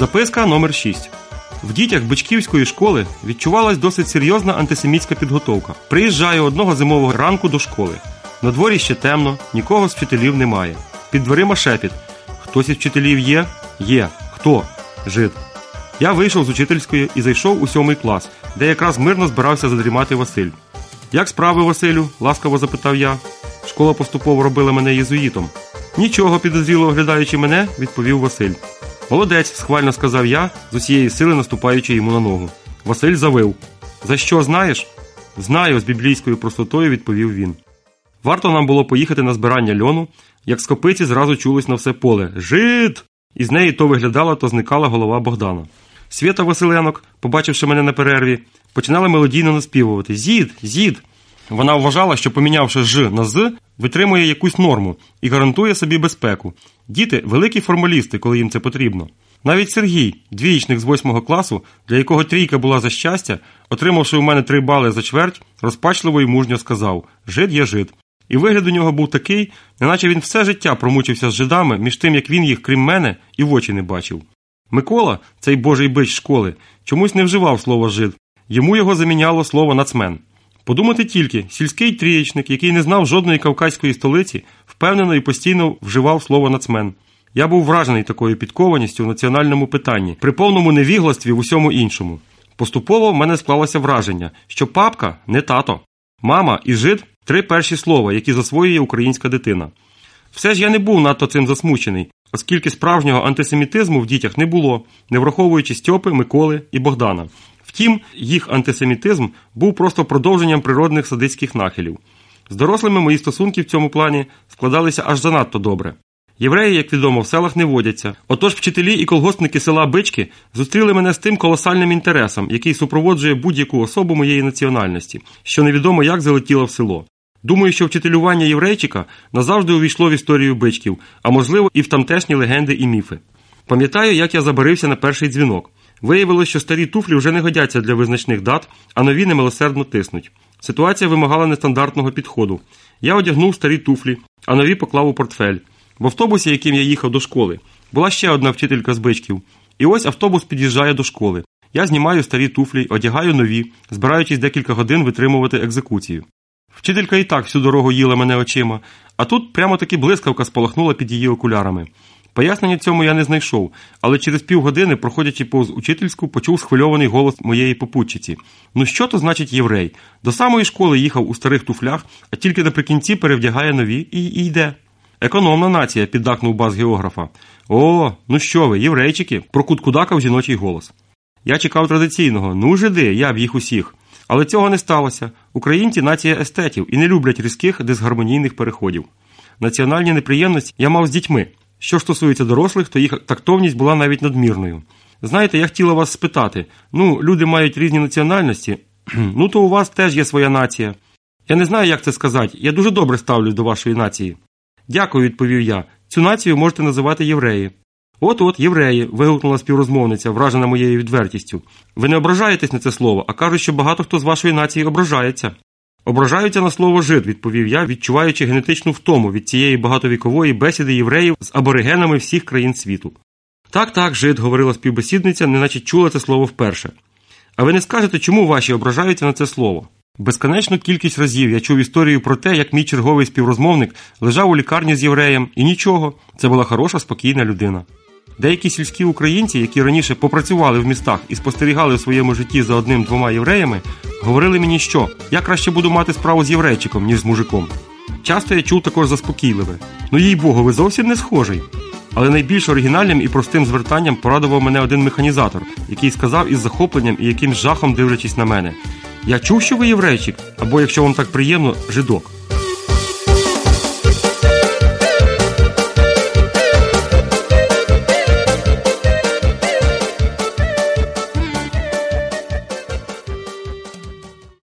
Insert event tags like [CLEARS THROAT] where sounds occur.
Записка номер 6 В дітях Бичківської школи відчувалась досить серйозна антисемітська підготовка. Приїжджаю одного зимового ранку до школи. На дворі ще темно, нікого з вчителів немає. Під дверима шепіт. Хтось із вчителів є? Є. Хто? Жид. Я вийшов з учительської і зайшов у сьомий клас, де якраз мирно збирався задрімати Василь. Як справи, Василю? ласкаво запитав я. Школа поступово робила мене єзуїтом. Нічого, підозріло оглядаючи мене, відповів Василь. Молодець, схвально сказав я, з усієї сили наступаючи йому на ногу. Василь завив. За що знаєш? Знаю, з біблійською простотою відповів він. Варто нам було поїхати на збирання льону, як з копиці зразу чулось на все поле Жид! І з неї то виглядала, то зникала голова Богдана. Свята Василенок, побачивши мене на перерві, починала мелодійно наспівувати Зід, зід. Вона вважала, що помінявши ж на з, витримує якусь норму і гарантує собі безпеку. Діти великі формалісти, коли їм це потрібно. Навіть Сергій, двієчник з восьмого класу, для якого трійка була за щастя, отримавши у мене три бали за чверть, розпачливо і мужньо сказав Жид є жид. І вигляд у нього був такий, неначе він все життя промучився з жидами, між тим, як він їх, крім мене, і в очі не бачив. Микола, цей божий бич школи, чомусь не вживав слово жид, йому його заміняло слово нацмен. Подумати тільки, сільський трієчник, який не знав жодної кавказької столиці, впевнено і постійно вживав слово нацмен. Я був вражений такою підкованістю в національному питанні, при повному невігластві в усьому іншому. Поступово в мене склалося враження, що папка не тато, мама і жид три перші слова, які засвоює українська дитина. Все ж я не був надто цим засмучений, оскільки справжнього антисемітизму в дітях не було, не враховуючи Стьопи, Миколи і Богдана. Втім, їх антисемітизм був просто продовженням природних садицьких нахилів. З дорослими мої стосунки в цьому плані складалися аж занадто добре. Євреї, як відомо, в селах не водяться. Отож вчителі і колгоспники села Бички зустріли мене з тим колосальним інтересом, який супроводжує будь-яку особу моєї національності, що невідомо як залетіло в село. Думаю, що вчителювання єврейчика назавжди увійшло в історію бичків, а можливо і в тамтешні легенди і міфи. Пам'ятаю, як я забарився на перший дзвінок. Виявилося, що старі туфлі вже не годяться для визначних дат, а нові немилосердно тиснуть. Ситуація вимагала нестандартного підходу. Я одягнув старі туфлі, а нові поклав у портфель. В автобусі, яким я їхав до школи, була ще одна вчителька з бичків. І ось автобус під'їжджає до школи. Я знімаю старі туфлі, одягаю нові, збираючись декілька годин витримувати екзекуцію. Вчителька і так всю дорогу їла мене очима, а тут прямо таки блискавка спалахнула під її окулярами. Пояснення цьому я не знайшов, але через півгодини, проходячи повз учительську, почув схвильований голос моєї попутчиці. Ну що то значить єврей? До самої школи їхав у старих туфлях, а тільки наприкінці перевдягає нові і, і йде. Економна нація, піддакнув бас географа. О, ну що ви, єврейчики, прокуткудакав жіночий голос. Я чекав традиційного, ну жиди, я б їх усіх. Але цього не сталося. Українці нація естетів і не люблять різких дисгармонійних переходів. Національні неприємності я мав з дітьми. Що ж стосується дорослих, то їх тактовність була навіть надмірною. Знаєте, я хотіла вас спитати ну, люди мають різні національності, [CLEARS THROAT] ну то у вас теж є своя нація. Я не знаю, як це сказати. Я дуже добре ставлюсь до вашої нації. Дякую, відповів я. Цю націю можете називати євреї. От от, євреї, вигукнула співрозмовниця, вражена моєю відвертістю. Ви не ображаєтесь на це слово, а кажуть, що багато хто з вашої нації ображається. Ображаються на слово жид, відповів я, відчуваючи генетичну втому від цієї багатовікової бесіди євреїв з аборигенами всіх країн світу. Так, так, жид, говорила співбесідниця, неначе чула це слово вперше. А ви не скажете, чому ваші ображаються на це слово? Безконечну кількість разів я чув історію про те, як мій черговий співрозмовник лежав у лікарні з євреєм, і нічого, це була хороша, спокійна людина. Деякі сільські українці, які раніше попрацювали в містах і спостерігали у своєму житті за одним-двома євреями, говорили мені, що я краще буду мати справу з єврейчиком, ніж з мужиком. Часто я чув також заспокійливе. Ну їй богу, ви зовсім не схожий. Але найбільш оригінальним і простим звертанням порадував мене один механізатор, який сказав із захопленням і якимсь жахом дивлячись на мене: Я чув, що ви єврейчик, або якщо вам так приємно, жидок.